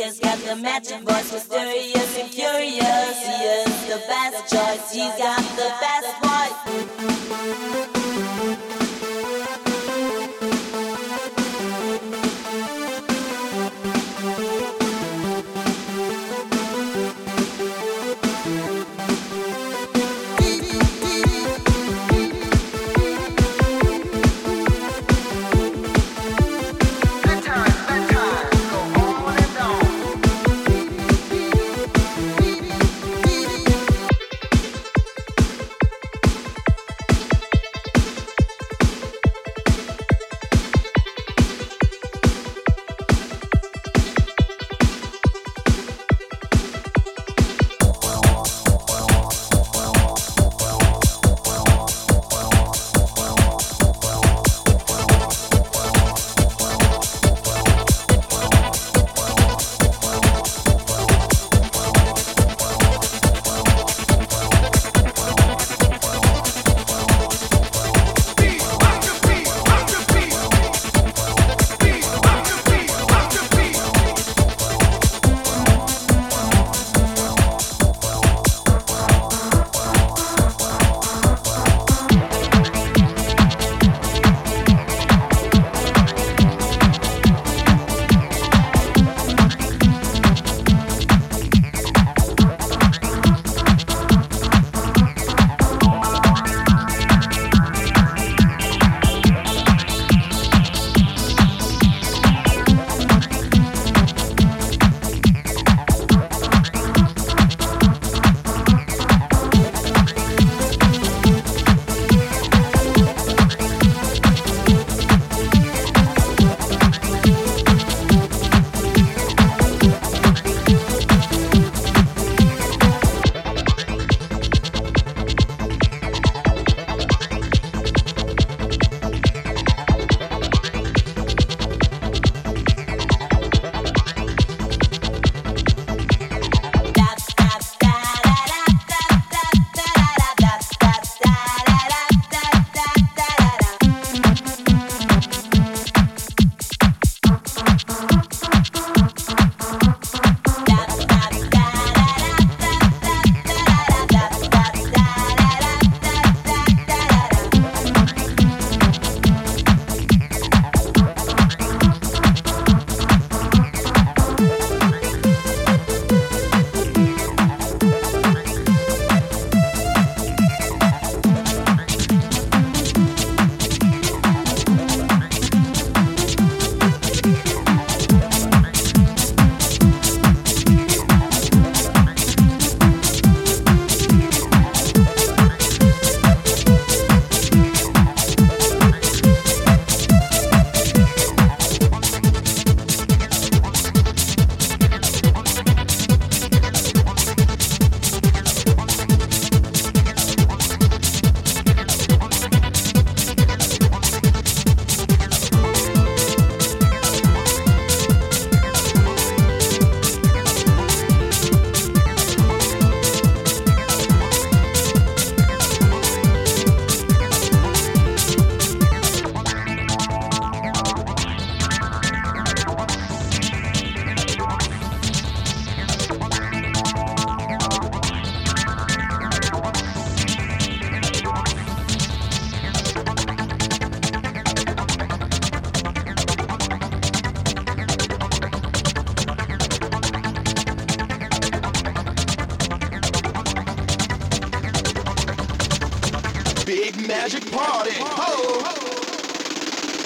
Has got the matching voice, mysterious and curious. He is the best choice. He's got the best voice. Big magic party. Ho, ho.